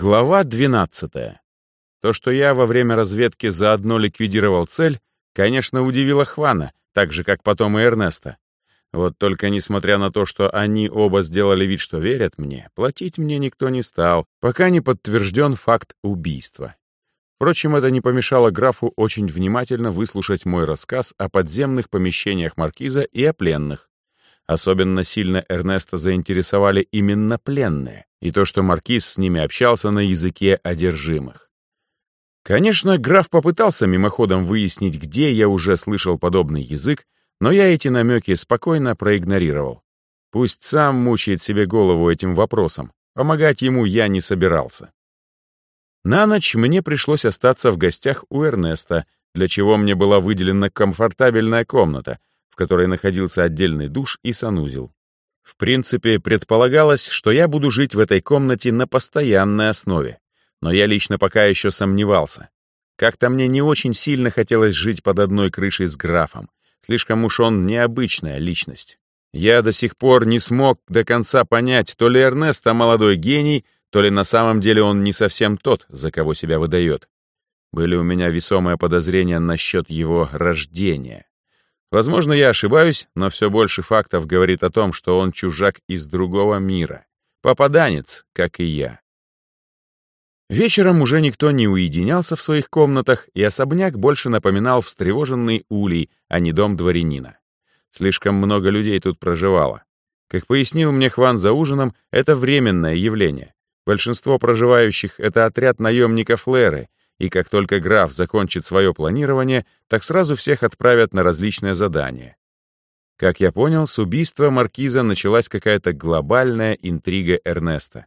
Глава 12. То, что я во время разведки заодно ликвидировал цель, конечно, удивило Хвана, так же, как потом и Эрнеста. Вот только несмотря на то, что они оба сделали вид, что верят мне, платить мне никто не стал, пока не подтвержден факт убийства. Впрочем, это не помешало графу очень внимательно выслушать мой рассказ о подземных помещениях маркиза и о пленных. Особенно сильно Эрнеста заинтересовали именно пленные и то, что маркиз с ними общался на языке одержимых. Конечно, граф попытался мимоходом выяснить, где я уже слышал подобный язык, но я эти намеки спокойно проигнорировал. Пусть сам мучает себе голову этим вопросом. Помогать ему я не собирался. На ночь мне пришлось остаться в гостях у Эрнеста, для чего мне была выделена комфортабельная комната — в которой находился отдельный душ и санузел. В принципе, предполагалось, что я буду жить в этой комнате на постоянной основе, но я лично пока еще сомневался. Как-то мне не очень сильно хотелось жить под одной крышей с графом, слишком уж он необычная личность. Я до сих пор не смог до конца понять, то ли Эрнеста молодой гений, то ли на самом деле он не совсем тот, за кого себя выдает. Были у меня весомые подозрения насчет его рождения. Возможно, я ошибаюсь, но все больше фактов говорит о том, что он чужак из другого мира. Попаданец, как и я. Вечером уже никто не уединялся в своих комнатах, и особняк больше напоминал встревоженный улей, а не дом дворянина. Слишком много людей тут проживало. Как пояснил мне Хван за ужином, это временное явление. Большинство проживающих — это отряд наемников Леры, и как только граф закончит свое планирование, так сразу всех отправят на различные задания. Как я понял, с убийства маркиза началась какая-то глобальная интрига Эрнеста.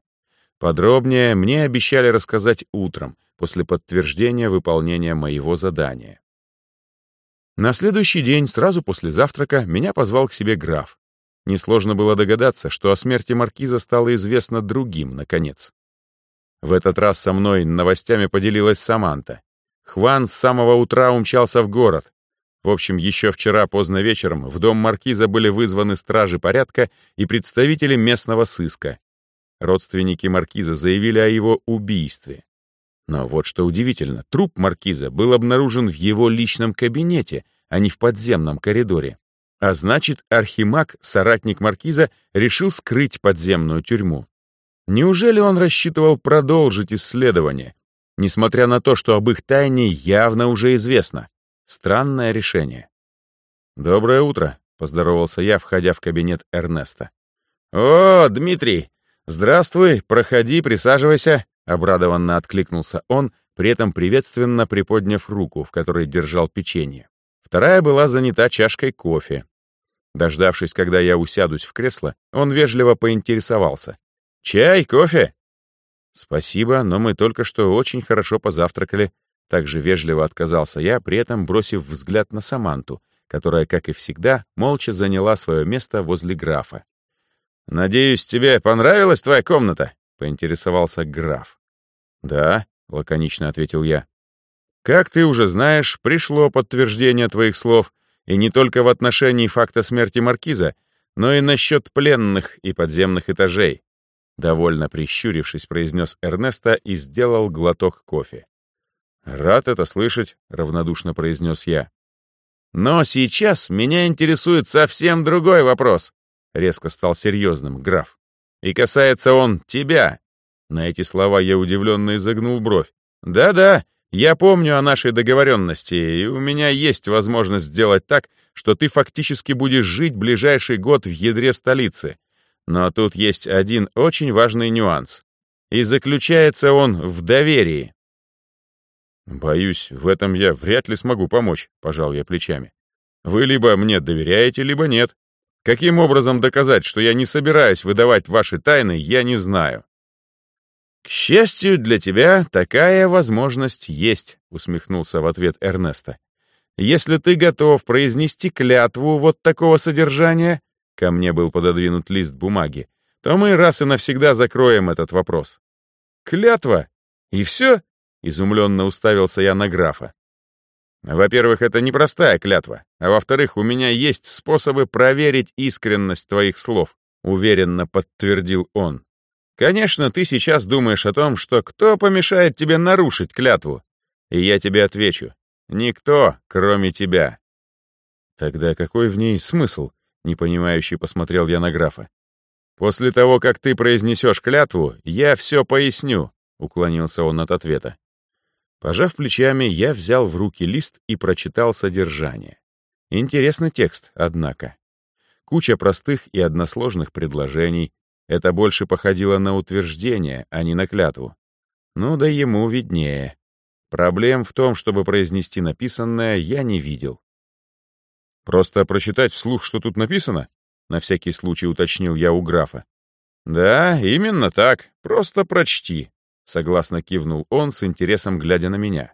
Подробнее мне обещали рассказать утром, после подтверждения выполнения моего задания. На следующий день, сразу после завтрака, меня позвал к себе граф. Несложно было догадаться, что о смерти маркиза стало известно другим, наконец. В этот раз со мной новостями поделилась Саманта. Хван с самого утра умчался в город. В общем, еще вчера поздно вечером в дом маркиза были вызваны стражи порядка и представители местного сыска. Родственники маркиза заявили о его убийстве. Но вот что удивительно, труп маркиза был обнаружен в его личном кабинете, а не в подземном коридоре. А значит, архимаг, соратник маркиза, решил скрыть подземную тюрьму. Неужели он рассчитывал продолжить исследование, несмотря на то, что об их тайне явно уже известно? Странное решение. «Доброе утро», — поздоровался я, входя в кабинет Эрнеста. «О, Дмитрий! Здравствуй, проходи, присаживайся», — обрадованно откликнулся он, при этом приветственно приподняв руку, в которой держал печенье. Вторая была занята чашкой кофе. Дождавшись, когда я усядусь в кресло, он вежливо поинтересовался. «Чай, кофе?» «Спасибо, но мы только что очень хорошо позавтракали». Также вежливо отказался я, при этом бросив взгляд на Саманту, которая, как и всегда, молча заняла свое место возле графа. «Надеюсь, тебе понравилась твоя комната?» — поинтересовался граф. «Да», — лаконично ответил я. «Как ты уже знаешь, пришло подтверждение твоих слов, и не только в отношении факта смерти Маркиза, но и насчет пленных и подземных этажей. Довольно прищурившись, произнес Эрнеста и сделал глоток кофе. «Рад это слышать», — равнодушно произнес я. «Но сейчас меня интересует совсем другой вопрос», — резко стал серьезным граф. «И касается он тебя». На эти слова я удивленно изогнул бровь. «Да-да, я помню о нашей договоренности, и у меня есть возможность сделать так, что ты фактически будешь жить ближайший год в ядре столицы, но тут есть один очень важный нюанс. И заключается он в доверии. «Боюсь, в этом я вряд ли смогу помочь», — пожал я плечами. «Вы либо мне доверяете, либо нет. Каким образом доказать, что я не собираюсь выдавать ваши тайны, я не знаю». «К счастью для тебя, такая возможность есть», — усмехнулся в ответ Эрнеста. «Если ты готов произнести клятву вот такого содержания, ко мне был пододвинут лист бумаги, то мы раз и навсегда закроем этот вопрос. Клятва? И все? Изумленно уставился я на графа. Во-первых, это непростая клятва, а во-вторых, у меня есть способы проверить искренность твоих слов, уверенно подтвердил он. Конечно, ты сейчас думаешь о том, что кто помешает тебе нарушить клятву. И я тебе отвечу. Никто, кроме тебя. Тогда какой в ней смысл? Непонимающий посмотрел я на графа. После того, как ты произнесешь клятву, я все поясню, уклонился он от ответа. Пожав плечами, я взял в руки лист и прочитал содержание. Интересный текст, однако. Куча простых и односложных предложений. Это больше походило на утверждение, а не на клятву. Ну да ему виднее. Проблем в том, чтобы произнести написанное, я не видел. «Просто прочитать вслух, что тут написано?» — на всякий случай уточнил я у графа. «Да, именно так. Просто прочти», — согласно кивнул он с интересом, глядя на меня.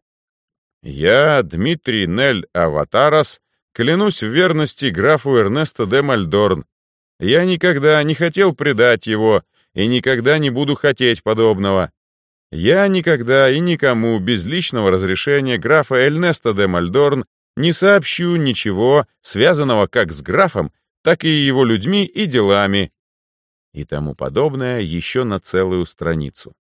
«Я, Дмитрий Нель Аватарас, клянусь в верности графу Эрнесто де Мальдорн. Я никогда не хотел предать его и никогда не буду хотеть подобного. Я никогда и никому без личного разрешения графа Эльнеста де Мальдорн не сообщу ничего, связанного как с графом, так и его людьми и делами, и тому подобное еще на целую страницу.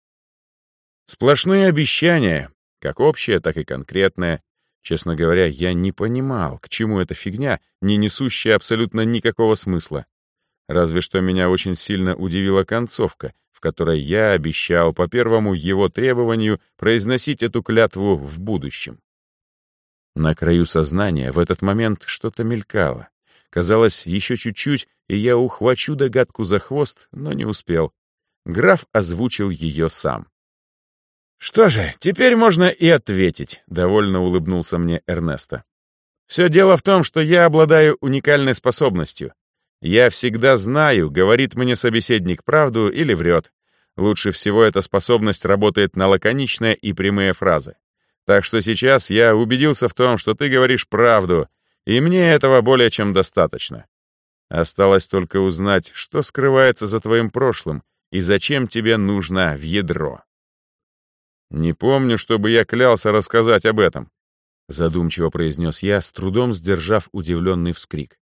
Сплошные обещания, как общее, так и конкретное. Честно говоря, я не понимал, к чему эта фигня, не несущая абсолютно никакого смысла. Разве что меня очень сильно удивила концовка, в которой я обещал по первому его требованию произносить эту клятву в будущем. На краю сознания в этот момент что-то мелькало. Казалось, еще чуть-чуть, и я ухвачу догадку за хвост, но не успел. Граф озвучил ее сам. «Что же, теперь можно и ответить», — довольно улыбнулся мне Эрнесто. «Все дело в том, что я обладаю уникальной способностью. Я всегда знаю, говорит мне собеседник правду или врет. Лучше всего эта способность работает на лаконичные и прямые фразы. Так что сейчас я убедился в том, что ты говоришь правду, и мне этого более чем достаточно. Осталось только узнать, что скрывается за твоим прошлым и зачем тебе нужно в ядро. Не помню, чтобы я клялся рассказать об этом, задумчиво произнес я, с трудом сдержав удивленный вскрик.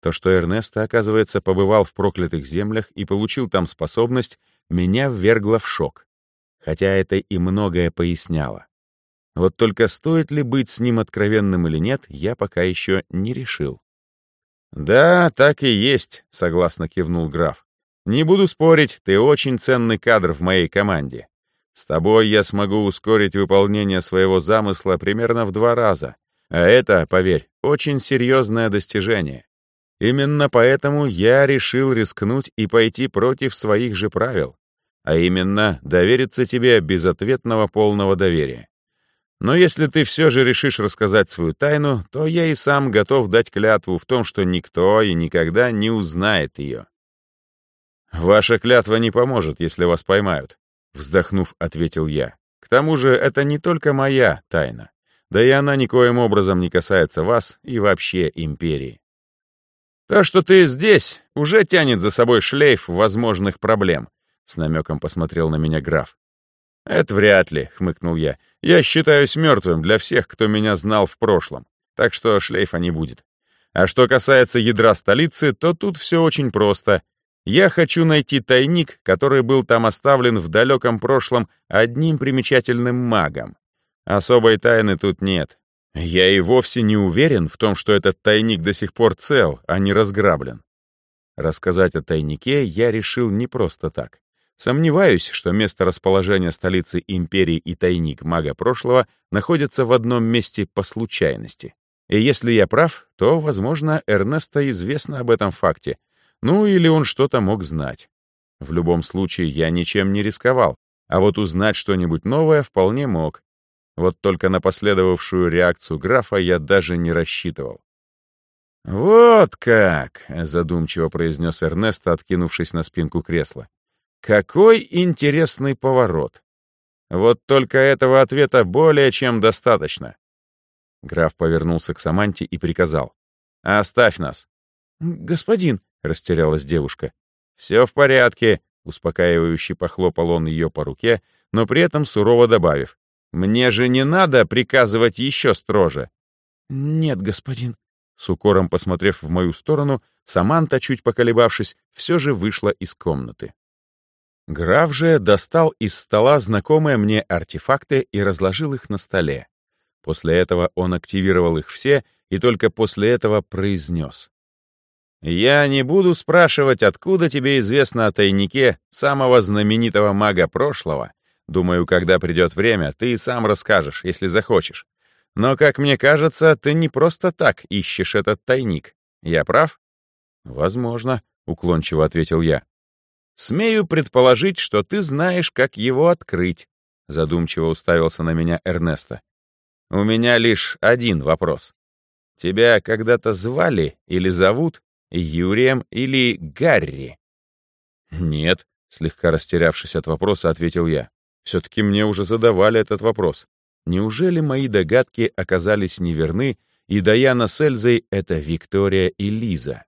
То, что Эрнесто, оказывается, побывал в проклятых землях и получил там способность, меня ввергло в шок. Хотя это и многое поясняло. Вот только стоит ли быть с ним откровенным или нет, я пока еще не решил. «Да, так и есть», — согласно кивнул граф. «Не буду спорить, ты очень ценный кадр в моей команде. С тобой я смогу ускорить выполнение своего замысла примерно в два раза. А это, поверь, очень серьезное достижение. Именно поэтому я решил рискнуть и пойти против своих же правил, а именно довериться тебе без ответного полного доверия. Но если ты все же решишь рассказать свою тайну, то я и сам готов дать клятву в том, что никто и никогда не узнает ее. «Ваша клятва не поможет, если вас поймают», — вздохнув, ответил я. «К тому же это не только моя тайна, да и она никоим образом не касается вас и вообще империи. То, что ты здесь, уже тянет за собой шлейф возможных проблем», — с намеком посмотрел на меня граф. «Это вряд ли», — хмыкнул я. «Я считаюсь мертвым для всех, кто меня знал в прошлом, так что шлейфа не будет. А что касается ядра столицы, то тут все очень просто. Я хочу найти тайник, который был там оставлен в далеком прошлом одним примечательным магом. Особой тайны тут нет. Я и вовсе не уверен в том, что этот тайник до сих пор цел, а не разграблен. Рассказать о тайнике я решил не просто так. Сомневаюсь, что место расположения столицы империи и тайник мага прошлого находятся в одном месте по случайности. И если я прав, то, возможно, Эрнесто известно об этом факте. Ну или он что-то мог знать. В любом случае, я ничем не рисковал, а вот узнать что-нибудь новое вполне мог. Вот только на последовавшую реакцию графа я даже не рассчитывал. «Вот как!» — задумчиво произнес Эрнесто, откинувшись на спинку кресла. «Какой интересный поворот! Вот только этого ответа более чем достаточно!» Граф повернулся к Саманте и приказал. «Оставь нас!» «Господин!» — растерялась девушка. «Все в порядке!» — успокаивающе похлопал он ее по руке, но при этом сурово добавив. Мне же не надо приказывать еще строже. Нет, господин. С укором посмотрев в мою сторону, Саманта, чуть поколебавшись, все же вышла из комнаты. Граф же достал из стола знакомые мне артефакты и разложил их на столе. После этого он активировал их все и только после этого произнес. «Я не буду спрашивать, откуда тебе известно о тайнике самого знаменитого мага прошлого. Думаю, когда придет время, ты и сам расскажешь, если захочешь. Но, как мне кажется, ты не просто так ищешь этот тайник. Я прав?» «Возможно», — уклончиво ответил я. «Смею предположить, что ты знаешь, как его открыть», — задумчиво уставился на меня Эрнесто. «У меня лишь один вопрос. Тебя когда-то звали или зовут Юрием или Гарри?» «Нет», — слегка растерявшись от вопроса, ответил я. «Все-таки мне уже задавали этот вопрос. Неужели мои догадки оказались неверны, и Даяна с Эльзой — это Виктория и Лиза?»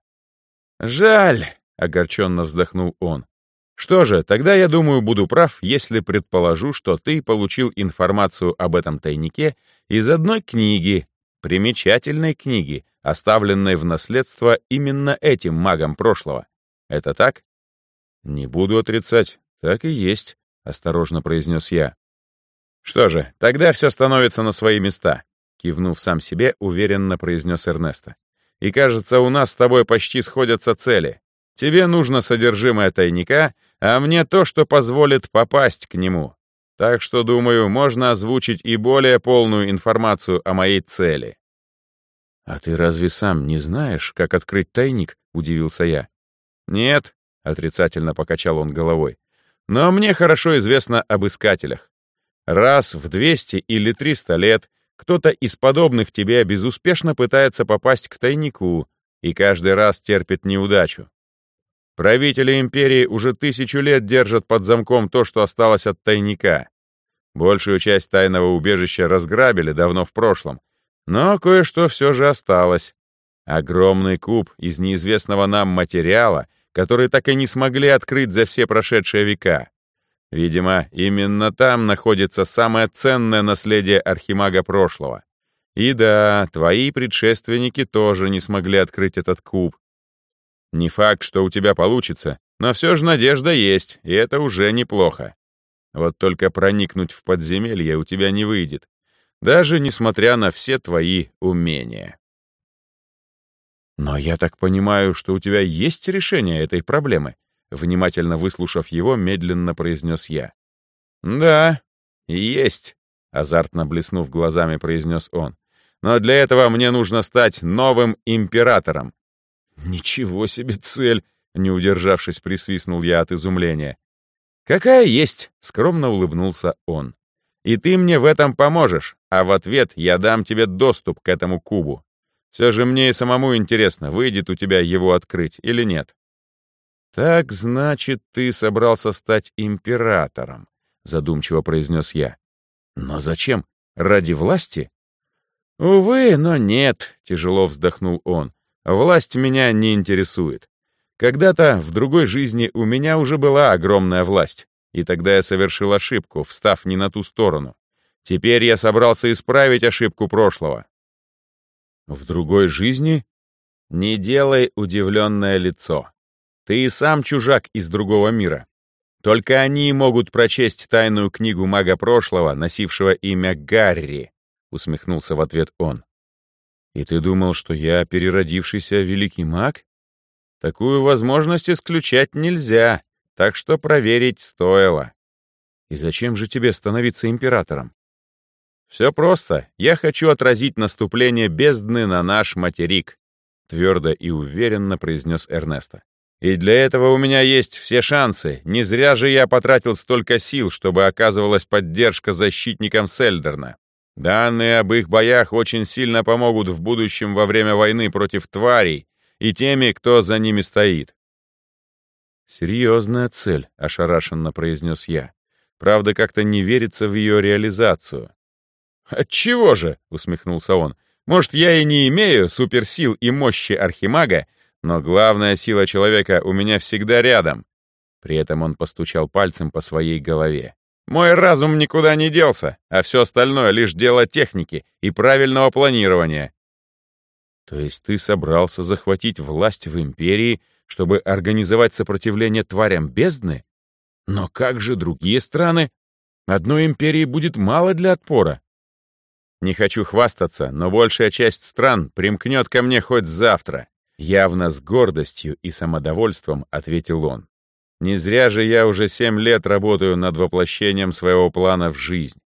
«Жаль», — огорченно вздохнул он. Что же, тогда я думаю, буду прав, если предположу, что ты получил информацию об этом тайнике из одной книги, примечательной книги, оставленной в наследство именно этим магом прошлого. Это так? Не буду отрицать, так и есть, осторожно произнес я. Что же, тогда все становится на свои места, кивнув сам себе, уверенно произнес Эрнесто. И кажется, у нас с тобой почти сходятся цели. Тебе нужно содержимое тайника, а мне то, что позволит попасть к нему. Так что, думаю, можно озвучить и более полную информацию о моей цели». «А ты разве сам не знаешь, как открыть тайник?» — удивился я. «Нет», — отрицательно покачал он головой. «Но мне хорошо известно об искателях. Раз в 200 или 300 лет кто-то из подобных тебе безуспешно пытается попасть к тайнику и каждый раз терпит неудачу. Правители империи уже тысячу лет держат под замком то, что осталось от тайника. Большую часть тайного убежища разграбили давно в прошлом, но кое-что все же осталось. Огромный куб из неизвестного нам материала, который так и не смогли открыть за все прошедшие века. Видимо, именно там находится самое ценное наследие архимага прошлого. И да, твои предшественники тоже не смогли открыть этот куб, не факт, что у тебя получится, но все же надежда есть, и это уже неплохо. Вот только проникнуть в подземелье у тебя не выйдет, даже несмотря на все твои умения. Но я так понимаю, что у тебя есть решение этой проблемы, внимательно выслушав его, медленно произнес я. Да, есть, азартно блеснув глазами, произнес он. Но для этого мне нужно стать новым императором, «Ничего себе цель!» — не удержавшись, присвистнул я от изумления. «Какая есть!» — скромно улыбнулся он. «И ты мне в этом поможешь, а в ответ я дам тебе доступ к этому кубу. Все же мне и самому интересно, выйдет у тебя его открыть или нет». «Так, значит, ты собрался стать императором», — задумчиво произнес я. «Но зачем? Ради власти?» «Увы, но нет», — тяжело вздохнул он. Власть меня не интересует. Когда-то в другой жизни у меня уже была огромная власть, и тогда я совершил ошибку, встав не на ту сторону. Теперь я собрался исправить ошибку прошлого. В другой жизни? Не делай удивленное лицо. Ты и сам чужак из другого мира. Только они могут прочесть тайную книгу мага прошлого, носившего имя Гарри, усмехнулся в ответ он. И ты думал, что я переродившийся великий маг? Такую возможность исключать нельзя, так что проверить стоило. И зачем же тебе становиться императором? Все просто. Я хочу отразить наступление бездны на наш материк, твердо и уверенно произнес Эрнесто. И для этого у меня есть все шансы. Не зря же я потратил столько сил, чтобы оказывалась поддержка защитникам Сельдерна. Данные об их боях очень сильно помогут в будущем во время войны против тварей и теми, кто за ними стоит. «Серьезная цель», — ошарашенно произнес я. Правда, как-то не верится в ее реализацию. «Отчего же?» — усмехнулся он. «Может, я и не имею суперсил и мощи архимага, но главная сила человека у меня всегда рядом». При этом он постучал пальцем по своей голове. Мой разум никуда не делся, а все остальное — лишь дело техники и правильного планирования. То есть ты собрался захватить власть в империи, чтобы организовать сопротивление тварям бездны? Но как же другие страны? Одной империи будет мало для отпора. Не хочу хвастаться, но большая часть стран примкнет ко мне хоть завтра. Явно с гордостью и самодовольством ответил он. Не зря же я уже семь лет работаю над воплощением своего плана в жизнь.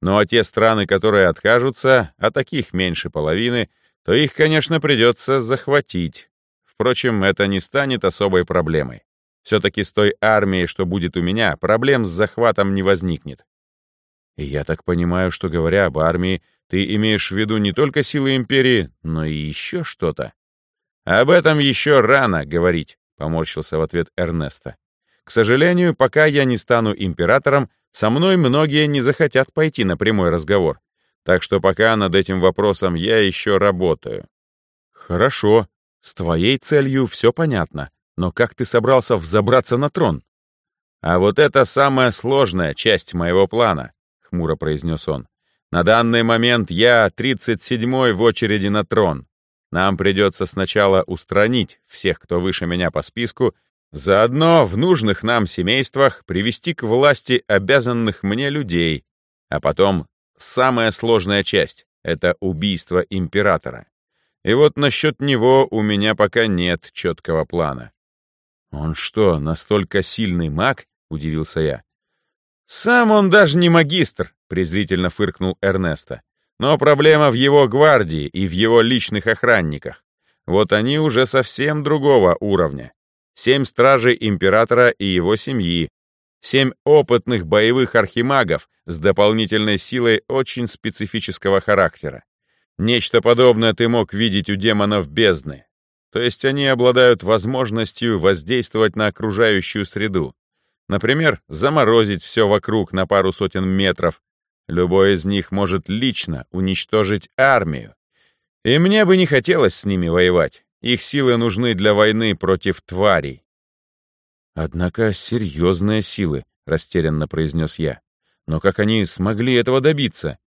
Ну а те страны, которые откажутся, а таких меньше половины, то их, конечно, придется захватить. Впрочем, это не станет особой проблемой. Все-таки с той армией, что будет у меня, проблем с захватом не возникнет. И я так понимаю, что, говоря об армии, ты имеешь в виду не только силы империи, но и еще что-то. Об этом еще рано говорить, поморщился в ответ Эрнеста. К сожалению, пока я не стану императором, со мной многие не захотят пойти на прямой разговор. Так что пока над этим вопросом я еще работаю. Хорошо, с твоей целью все понятно. Но как ты собрался взобраться на трон? А вот это самая сложная часть моего плана, хмуро произнес он. На данный момент я 37-й в очереди на трон. Нам придется сначала устранить всех, кто выше меня по списку, заодно в нужных нам семействах привести к власти обязанных мне людей, а потом самая сложная часть — это убийство императора. И вот насчет него у меня пока нет четкого плана. «Он что, настолько сильный маг?» — удивился я. «Сам он даже не магистр», — презрительно фыркнул Эрнесто. «Но проблема в его гвардии и в его личных охранниках. Вот они уже совсем другого уровня. Семь стражей императора и его семьи, семь опытных боевых архимагов с дополнительной силой очень специфического характера. Нечто подобное ты мог видеть у демонов бездны. То есть они обладают возможностью воздействовать на окружающую среду. Например, заморозить все вокруг на пару сотен метров. Любой из них может лично уничтожить армию. И мне бы не хотелось с ними воевать. Их силы нужны для войны против тварей. «Однако серьезные силы», — растерянно произнес я. «Но как они смогли этого добиться?»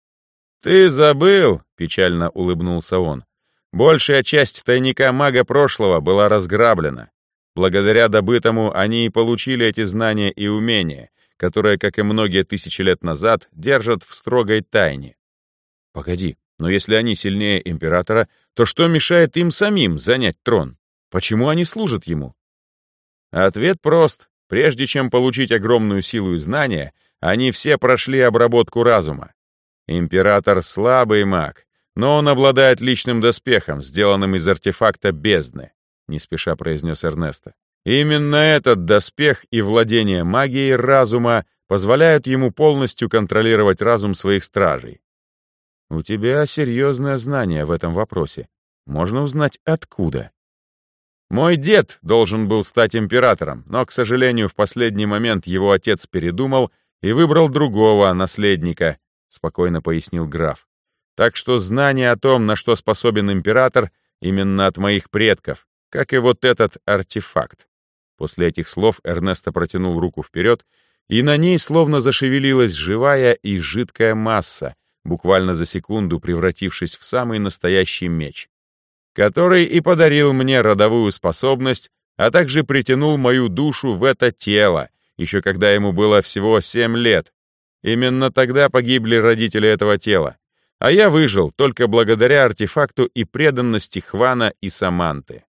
«Ты забыл», — печально улыбнулся он. «Большая часть тайника мага прошлого была разграблена. Благодаря добытому они и получили эти знания и умения, которые, как и многие тысячи лет назад, держат в строгой тайне. Погоди, но если они сильнее императора, то что мешает им самим занять трон? Почему они служат ему? Ответ прост. Прежде чем получить огромную силу и знания, они все прошли обработку разума. Император — слабый маг, но он обладает личным доспехом, сделанным из артефакта бездны. — не спеша произнес Эрнесто. «Именно этот доспех и владение магией разума позволяют ему полностью контролировать разум своих стражей. У тебя серьезное знание в этом вопросе. Можно узнать, откуда?» «Мой дед должен был стать императором, но, к сожалению, в последний момент его отец передумал и выбрал другого наследника», — спокойно пояснил граф. «Так что знание о том, на что способен император, именно от моих предков, как и вот этот артефакт. После этих слов Эрнесто протянул руку вперед, и на ней словно зашевелилась живая и жидкая масса, буквально за секунду превратившись в самый настоящий меч, который и подарил мне родовую способность, а также притянул мою душу в это тело, еще когда ему было всего семь лет. Именно тогда погибли родители этого тела, а я выжил только благодаря артефакту и преданности Хвана и Саманты.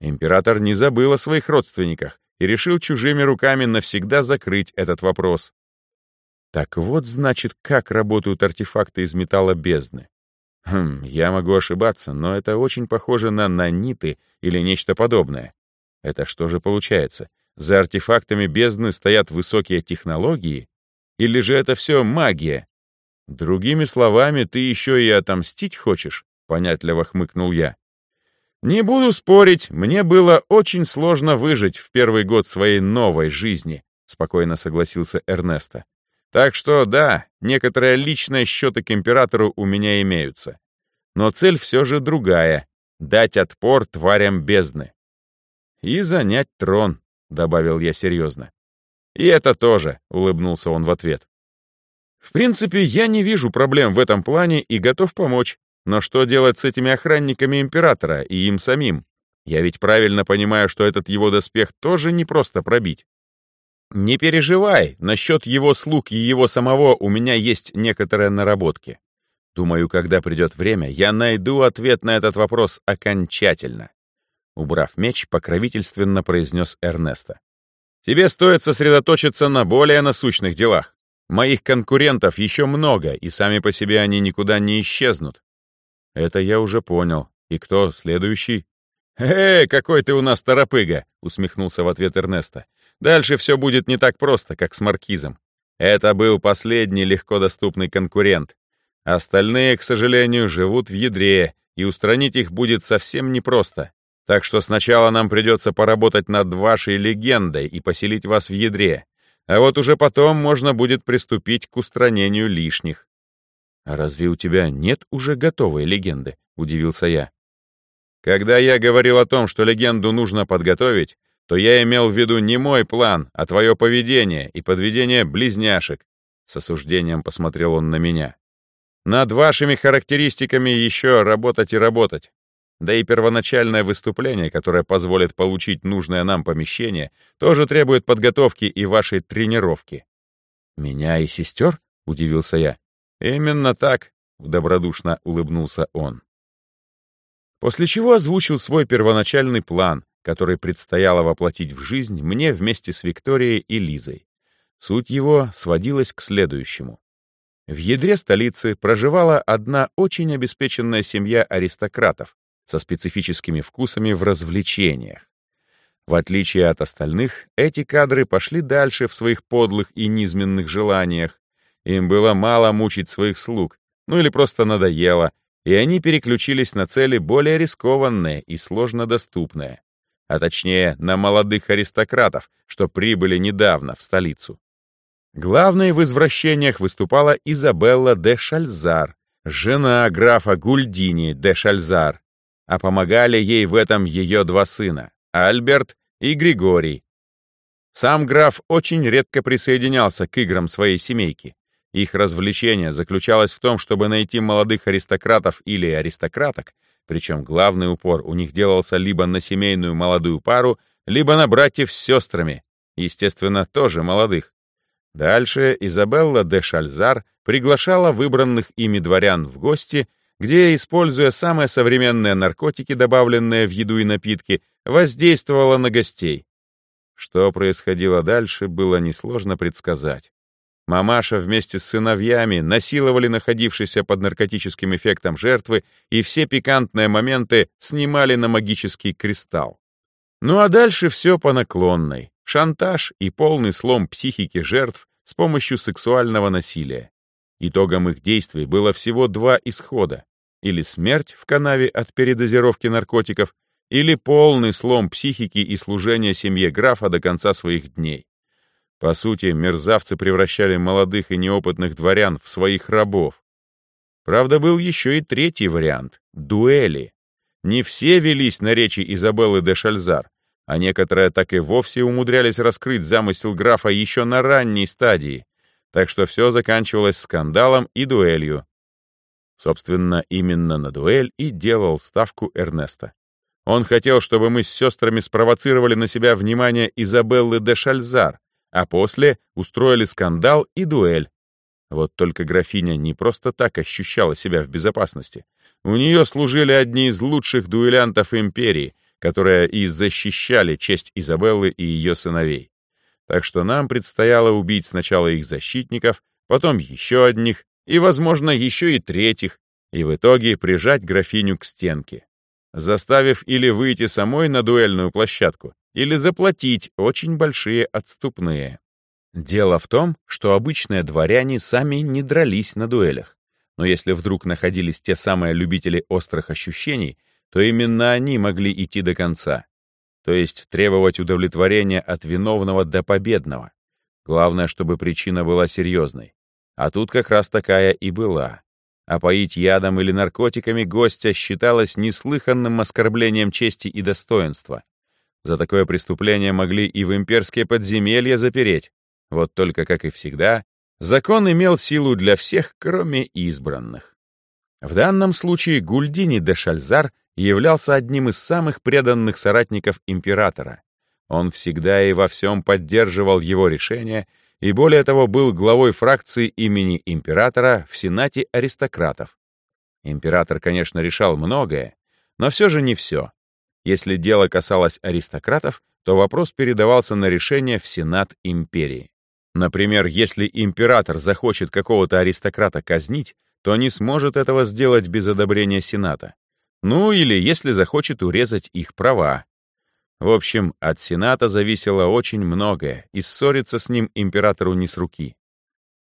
Император не забыл о своих родственниках и решил чужими руками навсегда закрыть этот вопрос. Так вот, значит, как работают артефакты из металла бездны. Хм, я могу ошибаться, но это очень похоже на наниты или нечто подобное. Это что же получается? За артефактами бездны стоят высокие технологии? Или же это все магия? Другими словами, ты еще и отомстить хочешь? Понятливо хмыкнул я. Не буду спорить, мне было очень сложно выжить в первый год своей новой жизни, спокойно согласился Эрнесто. Так что да, некоторые личные счеты к императору у меня имеются. Но цель все же другая — дать отпор тварям бездны. И занять трон, добавил я серьезно. И это тоже, улыбнулся он в ответ. В принципе, я не вижу проблем в этом плане и готов помочь. Но что делать с этими охранниками императора и им самим? Я ведь правильно понимаю, что этот его доспех тоже не просто пробить. Не переживай, насчет его слуг и его самого у меня есть некоторые наработки. Думаю, когда придет время, я найду ответ на этот вопрос окончательно. Убрав меч, покровительственно произнес Эрнесто. Тебе стоит сосредоточиться на более насущных делах. Моих конкурентов еще много, и сами по себе они никуда не исчезнут. Это я уже понял. И кто следующий? «Эй, какой ты у нас торопыга!» — усмехнулся в ответ Эрнесто. «Дальше все будет не так просто, как с Маркизом. Это был последний легко доступный конкурент. Остальные, к сожалению, живут в ядре, и устранить их будет совсем непросто. Так что сначала нам придется поработать над вашей легендой и поселить вас в ядре. А вот уже потом можно будет приступить к устранению лишних. «А разве у тебя нет уже готовой легенды?» — удивился я. «Когда я говорил о том, что легенду нужно подготовить, то я имел в виду не мой план, а твое поведение и подведение близняшек». С осуждением посмотрел он на меня. «Над вашими характеристиками еще работать и работать. Да и первоначальное выступление, которое позволит получить нужное нам помещение, тоже требует подготовки и вашей тренировки». «Меня и сестер?» — удивился я. «Именно так», — добродушно улыбнулся он. После чего озвучил свой первоначальный план, который предстояло воплотить в жизнь мне вместе с Викторией и Лизой. Суть его сводилась к следующему. В ядре столицы проживала одна очень обеспеченная семья аристократов, со специфическими вкусами в развлечениях. В отличие от остальных, эти кадры пошли дальше в своих подлых и низменных желаниях. Им было мало мучить своих слуг, ну или просто надоело, и они переключились на цели более рискованные и сложно доступные, а точнее на молодых аристократов, что прибыли недавно в столицу. Главной в извращениях выступала Изабелла де Шальзар, жена графа Гульдини де Шальзар, а помогали ей в этом ее два сына — Альберт и Григорий. Сам граф очень редко присоединялся к играм своей семейки. Их развлечение заключалось в том, чтобы найти молодых аристократов или аристократок, причем главный упор у них делался либо на семейную молодую пару, либо на братьев с сестрами, естественно, тоже молодых. Дальше Изабелла де Шальзар приглашала выбранных ими дворян в гости где, используя самые современные наркотики, добавленные в еду и напитки, воздействовала на гостей. Что происходило дальше, было несложно предсказать. Мамаша вместе с сыновьями насиловали находившиеся под наркотическим эффектом жертвы и все пикантные моменты снимали на магический кристалл. Ну а дальше все по наклонной. Шантаж и полный слом психики жертв с помощью сексуального насилия. Итогом их действий было всего два исхода. Или смерть в канаве от передозировки наркотиков, или полный слом психики и служение семье графа до конца своих дней. По сути, мерзавцы превращали молодых и неопытных дворян в своих рабов. Правда, был еще и третий вариант — дуэли. Не все велись на речи Изабеллы де Шальзар, а некоторые так и вовсе умудрялись раскрыть замысел графа еще на ранней стадии, так что все заканчивалось скандалом и дуэлью. Собственно, именно на дуэль и делал ставку Эрнеста. Он хотел, чтобы мы с сестрами спровоцировали на себя внимание Изабеллы де Шальзар, а после устроили скандал и дуэль. Вот только графиня не просто так ощущала себя в безопасности. У нее служили одни из лучших дуэлянтов империи, которые и защищали честь Изабеллы и ее сыновей. Так что нам предстояло убить сначала их защитников, потом еще одних, и, возможно, еще и третьих, и в итоге прижать графиню к стенке, заставив или выйти самой на дуэльную площадку, или заплатить очень большие отступные. Дело в том, что обычные дворяне сами не дрались на дуэлях, но если вдруг находились те самые любители острых ощущений, то именно они могли идти до конца то есть требовать удовлетворения от виновного до победного. Главное, чтобы причина была серьезной. А тут как раз такая и была. А поить ядом или наркотиками гостя считалось неслыханным оскорблением чести и достоинства. За такое преступление могли и в имперские подземелья запереть. Вот только, как и всегда, закон имел силу для всех, кроме избранных. В данном случае Гульдини де Шальзар являлся одним из самых преданных соратников императора. Он всегда и во всем поддерживал его решение и, более того, был главой фракции имени императора в Сенате аристократов. Император, конечно, решал многое, но все же не все. Если дело касалось аристократов, то вопрос передавался на решение в Сенат империи. Например, если император захочет какого-то аристократа казнить, то не сможет этого сделать без одобрения Сената. Ну или если захочет урезать их права. В общем, от Сената зависело очень многое, и ссориться с ним императору не с руки.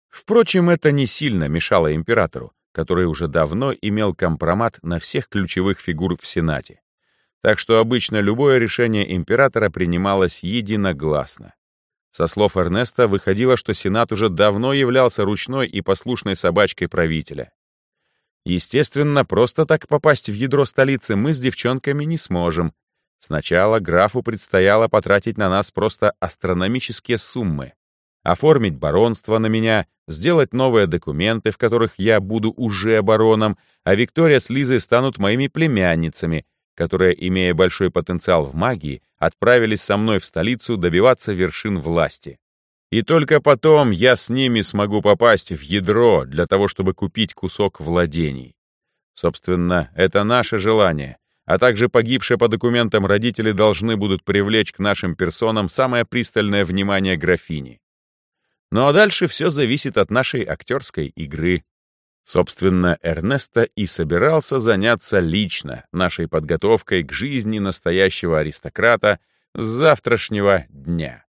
Впрочем, это не сильно мешало императору, который уже давно имел компромат на всех ключевых фигур в Сенате. Так что обычно любое решение императора принималось единогласно. Со слов Эрнеста выходило, что Сенат уже давно являлся ручной и послушной собачкой правителя. Естественно, просто так попасть в ядро столицы мы с девчонками не сможем. Сначала графу предстояло потратить на нас просто астрономические суммы. Оформить баронство на меня, сделать новые документы, в которых я буду уже бароном, а Виктория с Лизой станут моими племянницами, которые, имея большой потенциал в магии, отправились со мной в столицу добиваться вершин власти. И только потом я с ними смогу попасть в ядро для того, чтобы купить кусок владений. Собственно, это наше желание, а также погибшие по документам родители должны будут привлечь к нашим персонам самое пристальное внимание графини. Ну а дальше все зависит от нашей актерской игры. Собственно, Эрнесто и собирался заняться лично нашей подготовкой к жизни настоящего аристократа с завтрашнего дня.